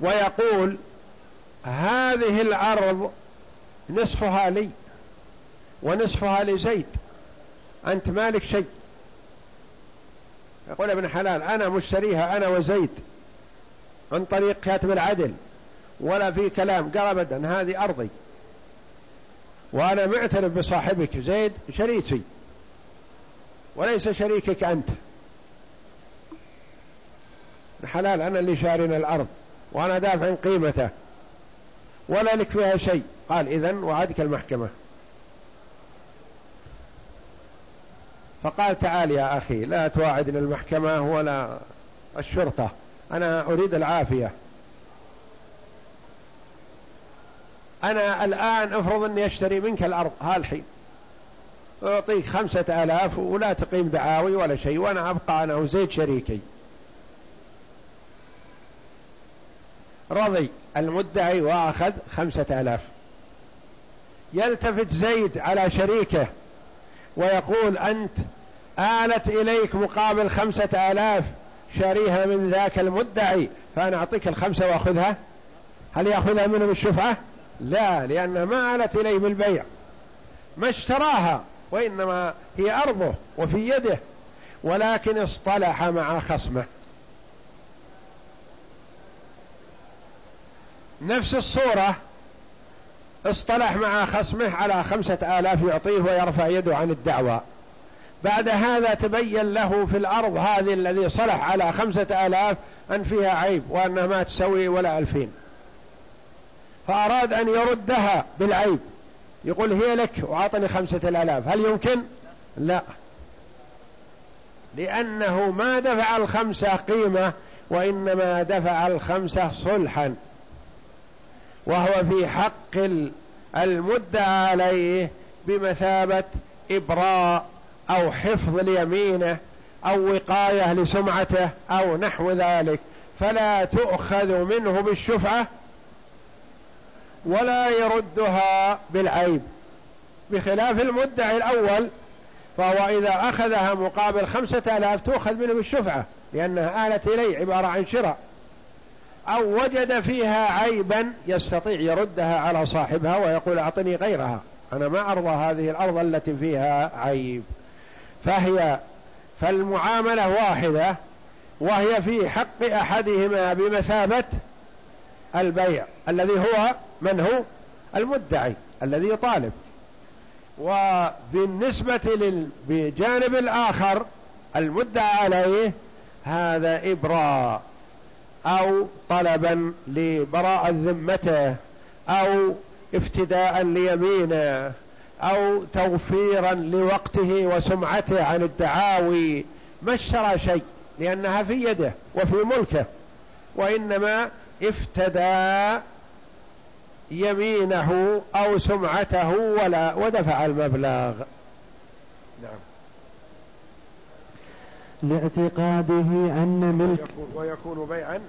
ويقول هذه الأرض نصفها لي ونصفها لزيد. أنت مالك شيء؟ يقول ابن حلال أنا مشتريها أنا وزيد. عن طريق كاتب العدل. ولا في كلام قال أبدا هذه أرضي. وأنا معترف بصاحبك زيد شريكي وليس شريكك أنت. حلال أنا اللي شارين الأرض. وأنا دافع قيمته. ولا لك فيها شيء. قال إذن وعدك المحكمة. فقال تعال يا أخي لا تواعدني المحكمة ولا الشرطة. أنا أريد العافية. أنا الآن أفرض أني أشتري منك الأرض. هالحين أعطيك خمسة آلاف ولا تقيم دعاوي ولا شيء وأنا أبقى أنا وزيد شريكي. رضي المدعي وأخذ خمسة آلاف. يلتفت زيد على شريكه ويقول أنت آلت إليك مقابل خمسة آلاف شاريها من ذاك المدعي فأنا أعطيك الخمسة وأخذها. هل يأخذها منه بالشفعة لا لأنها ما آلت إليه بالبيع ما اشتراها وإنما هي أرضه وفي يده ولكن اصطلح مع خصمه. نفس الصورة اصطلح مع خصمه على خمسة آلاف يعطيه ويرفع يده عن الدعوة. بعد هذا تبين له في الأرض هذه الذي صلح على خمسة آلاف أن فيها عيب وأنها ما تسوي ولا ألفين. فأراد أن يردها بالعيب. يقول هي لك وعطني خمسة الآلاف. هل يمكن؟ لا. لأنه ما دفع الخمسة قيمة وإنما دفع الخمسة صلحا. وهو في حق المدعى عليه بمثابة إبراء أو حفظ ليمينه أو وقاية لسمعته أو نحو ذلك. فلا تؤخذ منه بالشفعة ولا يردها بالعيب. بخلاف المدعي الأول فهو إذا أخذها مقابل خمسة آلاف تؤخذ منه بالشفعة لأنها آلت إليه عبارة عن شراء. أو وجد فيها عيبا يستطيع يردها على صاحبها ويقول أعطني غيرها. أنا ما أرضى هذه الأرض التي فيها عيب. فهي فالمعاملة واحدة وهي في حق أحدهما بمثابة البيع الذي هو من هو؟ المدعي الذي طالب. وبالنسبة بجانب الآخر المدعى عليه هذا إبراء. أو طلبا لبراءة ذمته أو افتداء ليمينه أو توفيرا لوقته وسمعته عن الدعاوي. ما اشترى شيء لأنها في يده وفي ملكه وإنما افتدى يمينه أو سمعته ولا ودفع المبلغ. نعم. لاعتقاده أن ملك ويكون بيعا.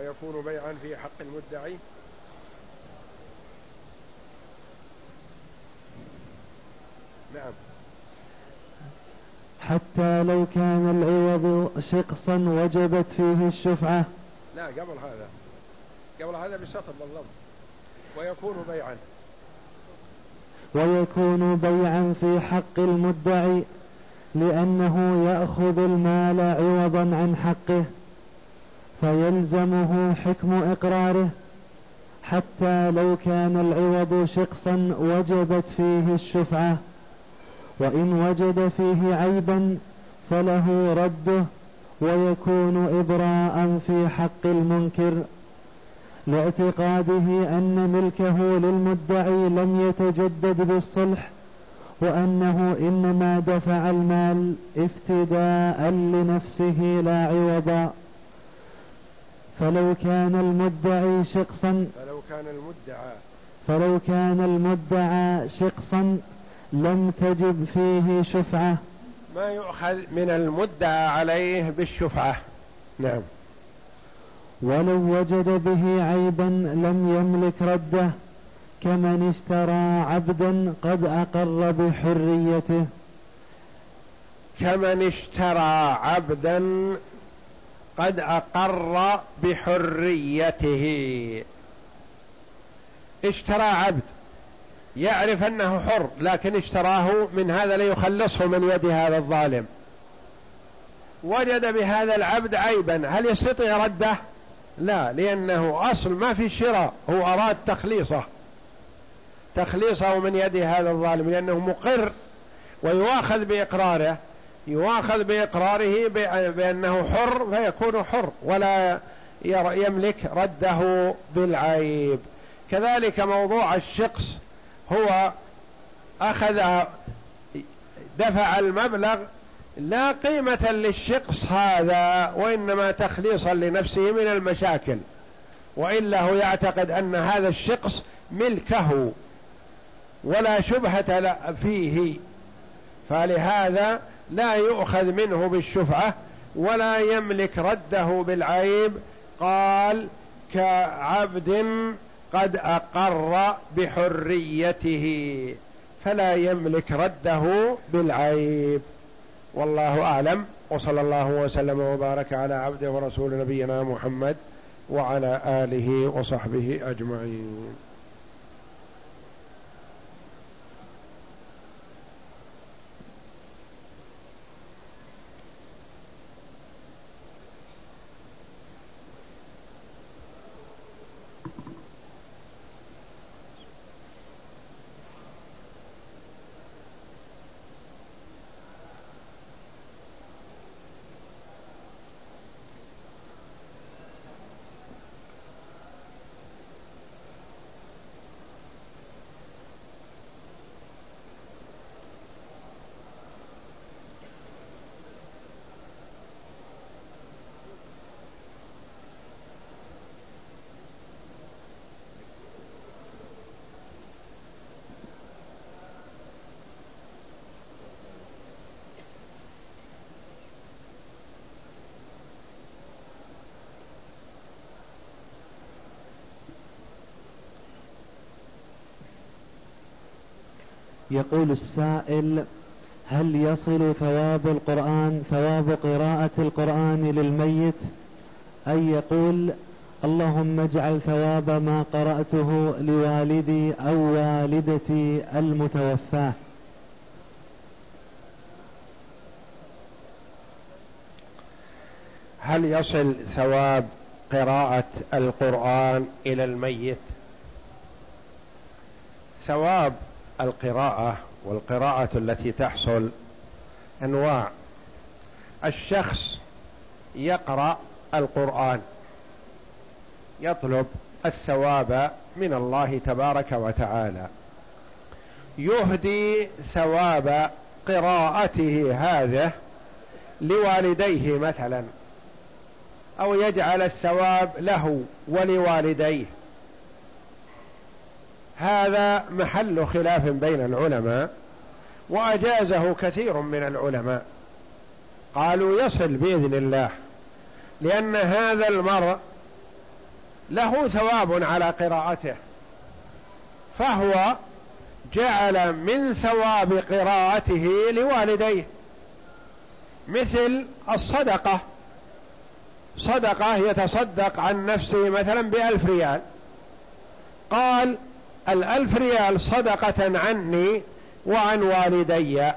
ويكون بيعا في حق المدعي. نعم. حتى لو كان العوض شقصا وجبت فيه الشفعة. لا قبل هذا. قبل هذا بسطر بالضبط ويكون بيعا. ويكون بيعا في حق المدعي لأنه يأخذ المال عوضا عن حقه. فيلزمه حكم إقراره حتى لو كان العوض شقصا وجبت فيه الشفعة وإن وجد فيه عيبا فله رده ويكون إبراء في حق المنكر لاعتقاده أن ملكه للمدعي لم يتجدد بالصلح وأنه إنما دفع المال افتداء لنفسه لا عوضا. فلو كان المدعي شخصا فلو كان المدعى فلو كان المدعى شخصا لم تجب فيه شفعة. ما يؤخذ من المدعى عليه بالشفعة. نعم. ولو وجد به عيبا لم يملك رده كمن اشترى عبدا قد أقر بحريته. كمن اشترى عبدا قد أقر بحريته. اشترى عبد. يعرف أنه حر لكن اشتراه من هذا ليخلصه من يد هذا الظالم. وجد بهذا العبد عيبا. هل يستطيع رده؟ لا لأنه أصل ما في شراء. هو أراد تخليصه. تخليصه من يد هذا الظالم لأنه مقر ويواخذ بإقراره. يواخذ بإقراره بأنه حر فيكون حر ولا يملك رده بالعيب. كذلك موضوع الشقص هو أخذ دفع المبلغ لا قيمة للشقص هذا وإنما تخليصا لنفسه من المشاكل. وإلا هو يعتقد أن هذا الشقص ملكه ولا شبهة فيه. فلهذا لا يؤخذ منه بالشفعة ولا يملك رده بالعيب. قال كعبد قد أقر بحريته فلا يملك رده بالعيب. والله أعلم. وصلى الله وسلم وبارك على عبده ورسول نبينا محمد وعلى آله وصحبه أجمعين. يقول السائل هل يصل ثواب القرآن ثواب قراءة القرآن للميت؟ أي يقول اللهم اجعل ثواب ما قرأته لوالدي أو والدتي المتوفاة. هل يصل ثواب قراءة القرآن إلى الميت؟ ثواب القراءة والقراءة التي تحصل أنواع. الشخص يقرأ القرآن يطلب الثواب من الله تبارك وتعالى. يهدي ثواب قراءته هذا لوالديه مثلا أو يجعل الثواب له ولوالديه. هذا محل خلاف بين العلماء وأجازه كثير من العلماء. قالوا يصل بإذن الله لأن هذا المرء له ثواب على قراءته. فهو جعل من ثواب قراءته لوالديه. مثل الصدقة. صدقة يتصدق عن نفسه مثلا بألف ريال. قال الألف ريال صدقة عني وعن والدي.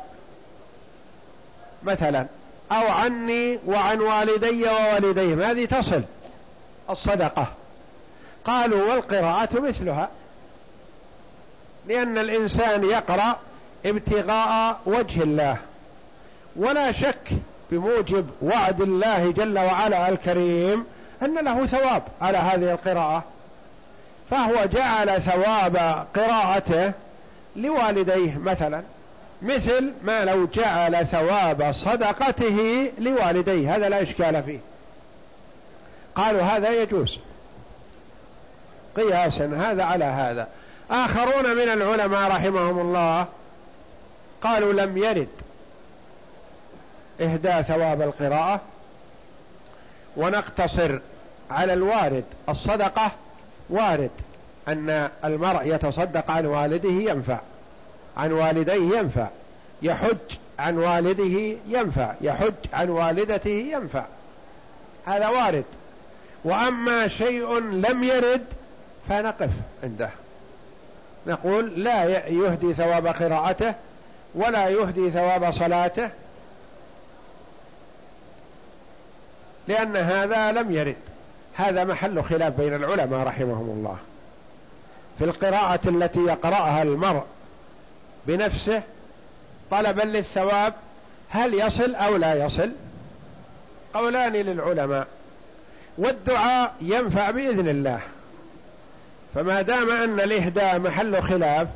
مثلا أو عني وعن والدي ووالديهم هذه تصل؟ الصدقة. قالوا والقراءة مثلها. لأن الإنسان يقرأ ابتغاء وجه الله. ولا شك بموجب وعد الله جل وعلا الكريم أن له ثواب على هذه القراءة. فهو جعل ثواب قراءته لوالديه مثلا. مثل ما لو جعل ثواب صدقته لوالديه. هذا لا إشكال فيه. قالوا هذا يجوز. قياسا هذا على هذا. آخرون من العلماء رحمهم الله قالوا لم يرد إهداء ثواب القراءة ونقتصر على الوارد الصدقة وارد أن المرء يتصدق عن والده ينفع عن والديه ينفع يحج عن والده ينفع يحج عن والدته ينفع. هذا وارد. وأما شيء لم يرد فنقف عنده. نقول لا يهدي ثواب قراءته ولا يهدي ثواب صلاته لأن هذا لم يرد. هذا محل خلاف بين العلماء رحمهم الله. في القراءة التي يقرأها المرء بنفسه طلبا للثواب هل يصل أو لا يصل؟ قولان للعلماء. والدعاء ينفع بإذن الله. فما دام أن الإهداء محل خلاف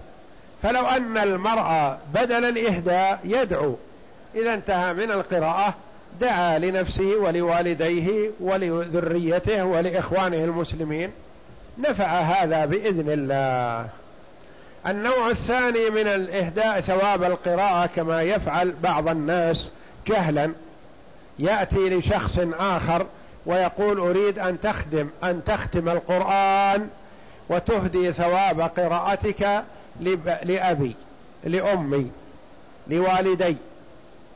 فلو أن المرأة بدل الإهداء يدعو إذا انتهى من القراءة دعا لنفسه ولوالديه ولذريته ولإخوانه المسلمين. نفع هذا بإذن الله. النوع الثاني من الإهداء ثواب القراءة كما يفعل بعض الناس جهلا. يأتي لشخص آخر ويقول أريد أن تخدم أن تختم القرآن وتهدي ثواب قراءتك لأبي لأمي لوالدي.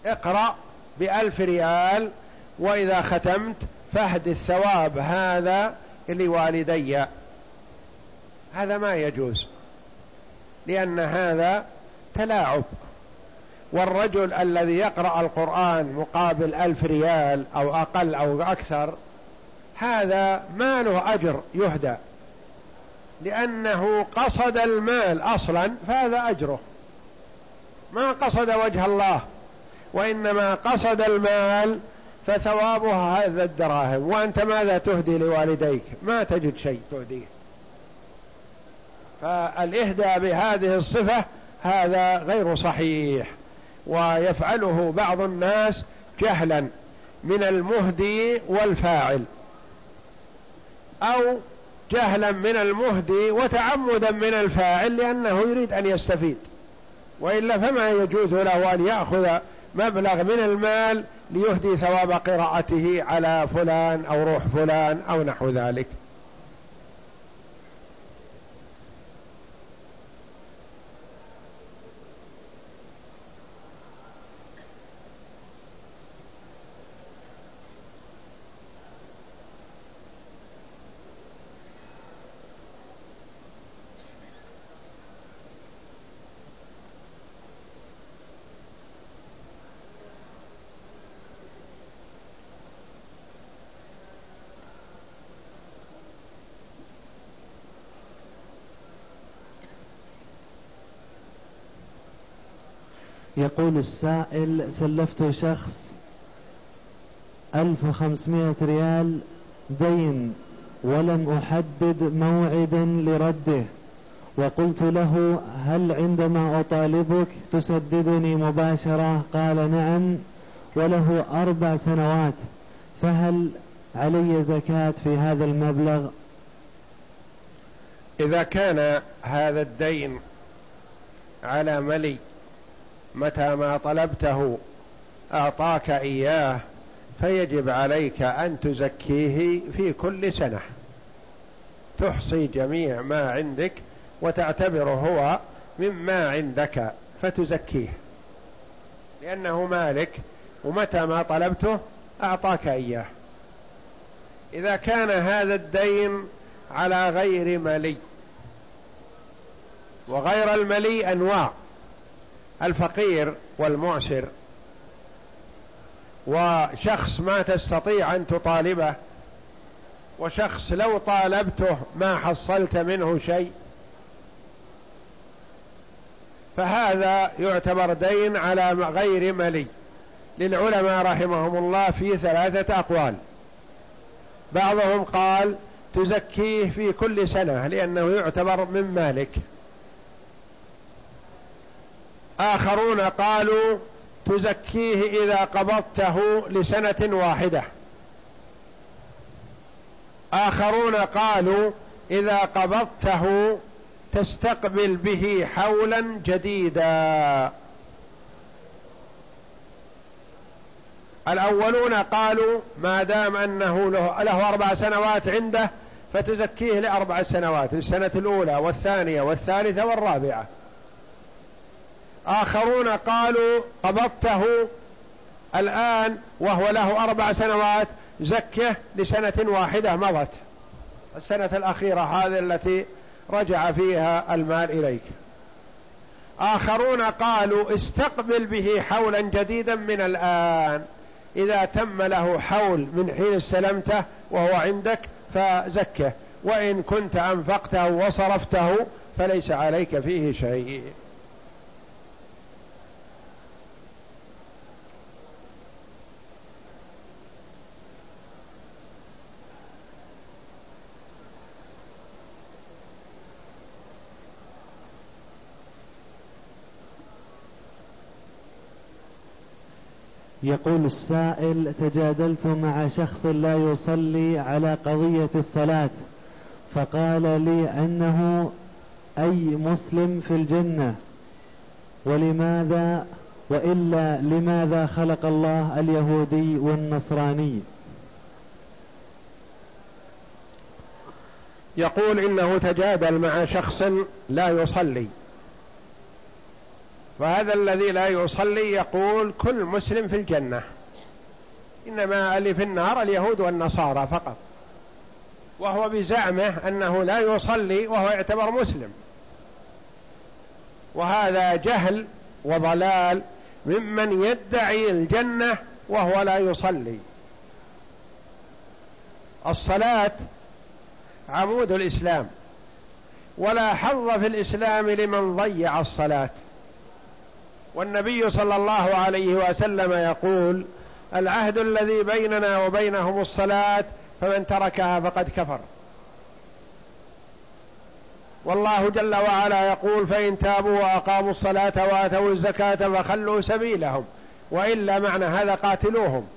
اقرأ بألف ريال وإذا ختمت فهد الثواب هذا لوالدي. هذا ما يجوز لأن هذا تلاعب. والرجل الذي يقرأ القرآن مقابل ألف ريال أو أقل أو أكثر هذا ما له أجر يهدى لأنه قصد المال أصلا فهذا أجره. ما قصد وجه الله. وإنما قصد المال فثوابها هذا الدراهم. وأنت ماذا تهدي لوالديك؟ ما تجد شيء تهديه. فالإهداء بهذه الصفة هذا غير صحيح. ويفعله بعض الناس جهلا من المهدي والفاعل. أو جهلا من المهدي وتعمدا من الفاعل لأنه يريد أن يستفيد. وإلا فما يجوز له أن يأخذ مبلغ من المال ليهدي ثواب قراءته على فلان أو روح فلان أو نحو ذلك. يقول السائل سلفت شخص ألف وخمسمائة ريال دين ولم أحدد موعدا لرده وقلت له هل عندما أطالبك تسددني مباشرة؟ قال نعم وله أربع سنوات فهل علي زكاة في هذا المبلغ؟ إذا كان هذا الدين على ملي متى ما طلبته أعطاك إياه فيجب عليك أن تزكيه في كل سنة. تحصي جميع ما عندك وتعتبره هو مما عندك فتزكيه. لأنه مالك ومتى ما طلبته أعطاك إياه. إذا كان هذا الدين على غير ملي وغير الملي أنواع. الفقير والمعسر. وشخص ما تستطيع أن تطالبه وشخص لو طالبته ما حصلت منه شيء. فهذا يعتبر دين على غير ملي. للعلماء رحمهم الله في ثلاثة أقوال. بعضهم قال تزكيه في كل سنة لأنه يعتبر من مالك. آخرون قالوا تزكيه إذا قبضته لسنة واحدة. آخرون قالوا إذا قبضته تستقبل به حولا جديدا. الأولون قالوا ما دام أنه له, له أربع سنوات عنده فتزكيه لأربع سنوات السنة الأولى والثانية والثالثة والرابعة. آخرون قالوا قبضته الآن وهو له أربع سنوات زكه لسنة واحدة مضت. السنة الأخيرة هذه التي رجع فيها المال إليك. آخرون قالوا استقبل به حولا جديدا من الآن. إذا تم له حول من حين استلمته وهو عندك فزكه. وإن كنت أنفقته وصرفته فليس عليك فيه شيء. يقول السائل تجادلت مع شخص لا يصلي على قضية الصلاة فقال لي أنه أي مسلم في الجنة. ولماذا؟ وإلا لماذا خلق الله اليهودي والنصراني؟ يقول إنه تجادل مع شخص لا يصلي. فهذا الذي لا يصلي يقول كل مسلم في الجنة. إنما اللي في النار اليهود والنصارى فقط. وهو بزعمه أنه لا يصلي وهو يعتبر مسلم. وهذا جهل وضلال ممن يدعي الجنة وهو لا يصلي. الصلاة عمود الإسلام. ولا حظ في الإسلام لمن ضيع الصلاة. والنبي صلى الله عليه وسلم يقول العهد الذي بيننا وبينهم الصلاة فمن تركها فقد كفر. والله جل وعلا يقول فإن تابوا وأقاموا الصلاة وآتوا الزكاة فخلوا سبيلهم وإلا معنى هذا قاتلوهم.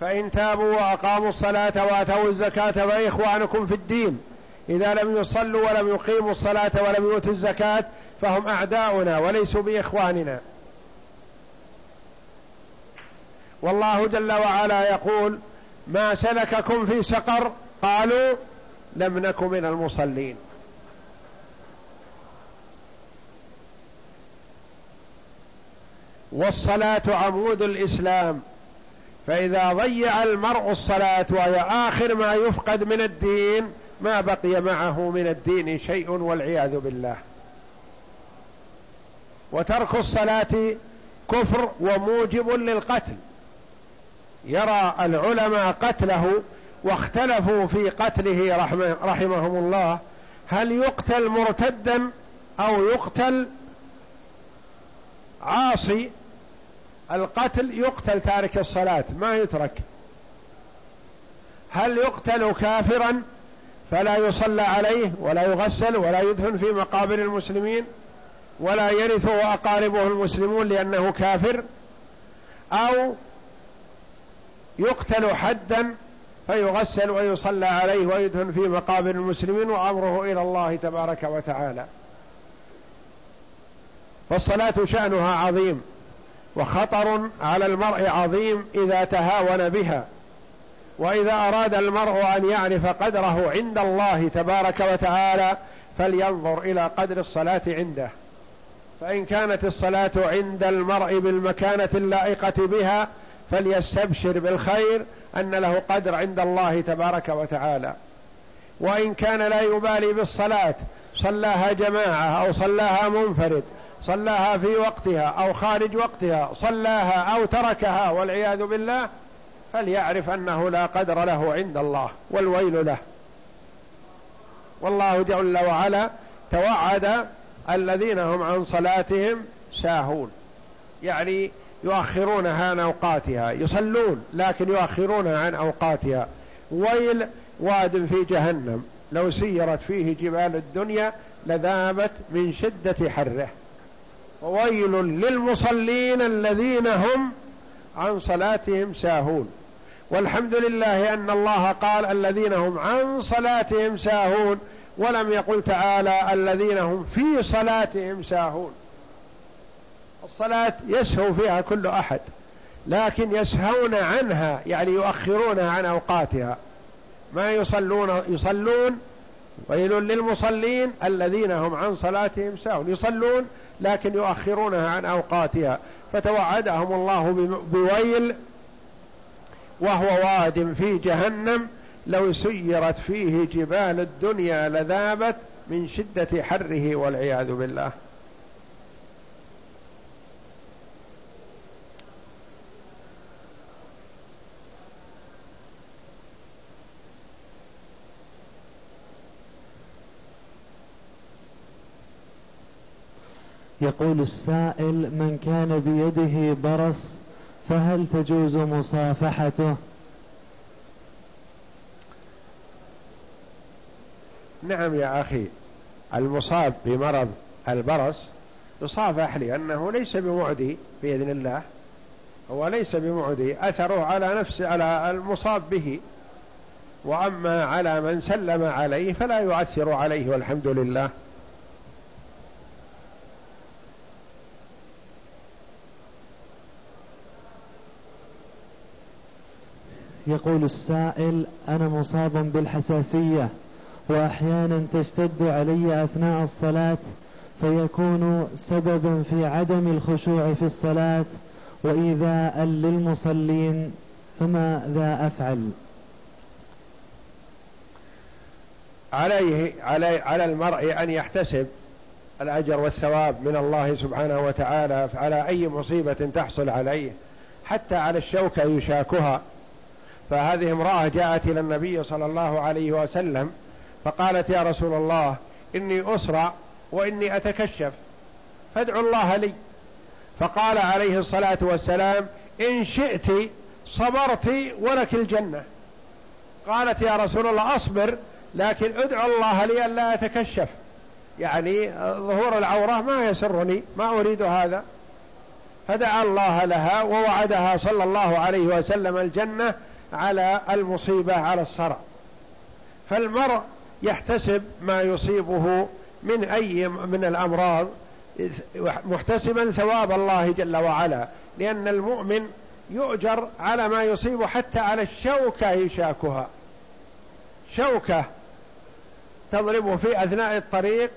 فإن تابوا وأقاموا الصلاة وآتوا الزكاة فإخوانكم في الدين إذا لم يصلوا ولم يقيموا الصلاة ولم يؤتوا الزكاة فهم أعداؤنا وليسوا بإخواننا. والله جل وعلا يقول ما سلككم في سقر قالوا لم نك من المصلين. والصلاة عمود الإسلام. فإذا ضيع المرء الصلاة وهي آخر ما يفقد من الدين ما بقي معه من الدين شيء والعياذ بالله. وترك الصلاة كفر وموجب للقتل. يرى العلماء قتله واختلفوا في قتله رحمه رحمهم الله. هل يقتل مرتدا أو يقتل عاصي؟ القتل يقتل تارك الصلاة ما يترك. هل يقتل كافرا فلا يصلى عليه ولا يغسل ولا يدفن في مقابر المسلمين؟ ولا يرثه أقاربه المسلمون لأنه كافر أو يقتل حدا فيغسل ويصلى عليه ويدهن في مقابر المسلمين وأمره إلى الله تبارك وتعالى. فالصلاة شأنها عظيم وخطر على المرء عظيم إذا تهاون بها وإذا أراد المرء أن يعرف قدره عند الله تبارك وتعالى فلينظر إلى قدر الصلاة عنده. فإن كانت الصلاة عند المرء بالمكانة اللائقة بها فليستبشر بالخير أن له قدر عند الله تبارك وتعالى. وإن كان لا يبالي بالصلاة صلاها جماعة أو صلاها منفرد صلاها في وقتها أو خارج وقتها صلاها أو تركها والعياذ بالله فليعرف أنه لا قدر له عند الله والويل له. والله جل وعلا توعد الذين هم عن صلاتهم ساهون. يعني يؤخرونها عن أوقاتها يصلون لكن يؤخرونها عن أوقاتها. ويل واد في جهنم لو سيرت فيه جبال الدنيا لذابت من شدة حره. وويل للمصلين الذين هم عن صلاتهم ساهون. والحمد لله أن الله قال الذين هم عن صلاتهم ساهون ولم يقل تعالى الذين هم في صلاتهم ساهون. الصلاة يسهو فيها كل أحد لكن يسهون عنها يعني يؤخرونها عن أوقاتها. ما يصلون يصلون ويل للمصلين الذين هم عن صلاتهم ساهون. يصلون لكن يؤخرونها عن أوقاتها. فتوعدهم الله بويل وهو واد في جهنم لو سيرت فيه جبال الدنيا لذابت من شدة حره والعياذ بالله. يقول السائل من كان بيده برص فهل تجوز مصافحته؟ نعم يا أخي المصاب بمرض البرص يصافح لأنه ليس بمعدي بإذن الله هو ليس بمعدي أثره على نفس على المصاب به. وأما على من سلم عليه فلا يؤثر عليه والحمد لله. يقول السائل أنا مصاب بالحساسية. وأحيانا تشتد علي أثناء الصلاة فيكون سببا في عدم الخشوع في الصلاة وإيذاء للمصلين فماذا أفعل؟ عليه علي على المرء أن يحتسب الأجر والثواب من الله سبحانه وتعالى على أي مصيبة تحصل عليه حتى على الشوكة يشاكها. فهذه امرأة جاءت إلى النبي صلى الله عليه وسلم فقالت يا رسول الله إني أسرع وإني أتكشف فادعوا الله لي. فقال عليه الصلاة والسلام إن شئت صبرت ولك الجنة. قالت يا رسول الله أصبر لكن ادعو الله لي ألا أتكشف. يعني ظهور العورة ما يسرني ما أريد هذا. فدعا الله لها ووعدها صلى الله عليه وسلم الجنة على المصيبة على الصرع. فالمرء يحتسب ما يصيبه من أي من الأمراض محتسبا ثواب الله جل وعلا لأن المؤمن يؤجر على ما يصيبه حتى على الشوكة يشاكها. شوكة تضربه في أثناء الطريق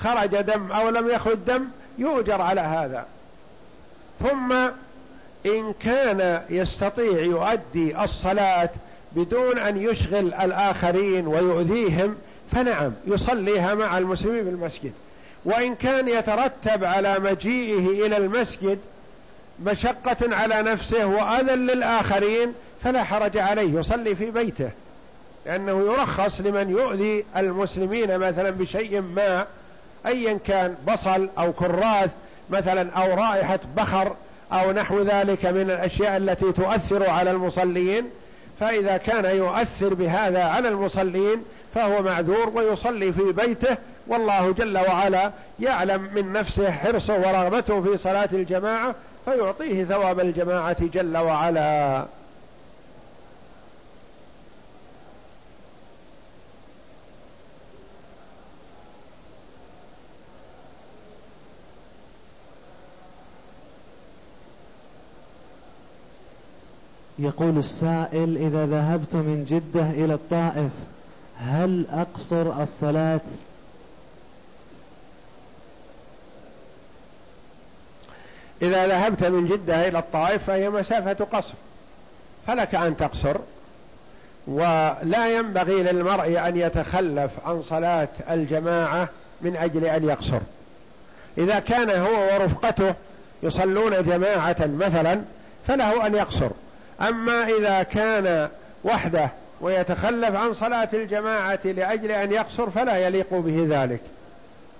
خرج دم أو لم يخرج دم يؤجر على هذا. ثم إن كان يستطيع يؤدي الصلاة بدون أن يشغل الآخرين ويؤذيهم فنعم يصليها مع المسلمين في المسجد. وإن كان يترتب على مجيئه إلى المسجد مشقة على نفسه وأذى للآخرين فلا حرج عليه يصلي في بيته. لأنه يرخص لمن يؤذي المسلمين مثلا بشيء ما أيا كان بصل أو كراث مثلا أو رائحة بخر أو نحو ذلك من الأشياء التي تؤثر على المصلين. فإذا كان يؤثر بهذا على المصلين فهو معذور ويصلي في بيته والله جل وعلا يعلم من نفسه حرصه ورغبته في صلاة الجماعة فيعطيه ثواب الجماعة جل وعلا. يقول السائل إذا ذهبت من جدة إلى الطائف هل أقصر الصلاة؟ إذا ذهبت من جدة إلى الطائف فهي مسافة قصر فلك أن تقصر ولا ينبغي للمرء أن يتخلف عن صلاة الجماعة من أجل أن يقصر. إذا كان هو ورفقته يصلون جماعة مثلا فله أن يقصر. أما إذا كان وحده ويتخلف عن صلاة الجماعة لأجل أن يقصر فلا يليق به ذلك.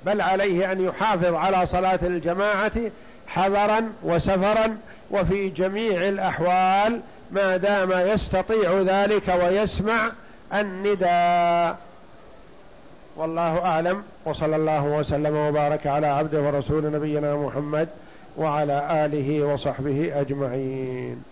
بل عليه أن يحافظ على صلاة الجماعة حضرا وسفرا وفي جميع الأحوال ما دام يستطيع ذلك ويسمع النداء. والله أعلم. وصلى الله وسلم وبارك على عبده ورسول نبينا محمد وعلى آله وصحبه أجمعين.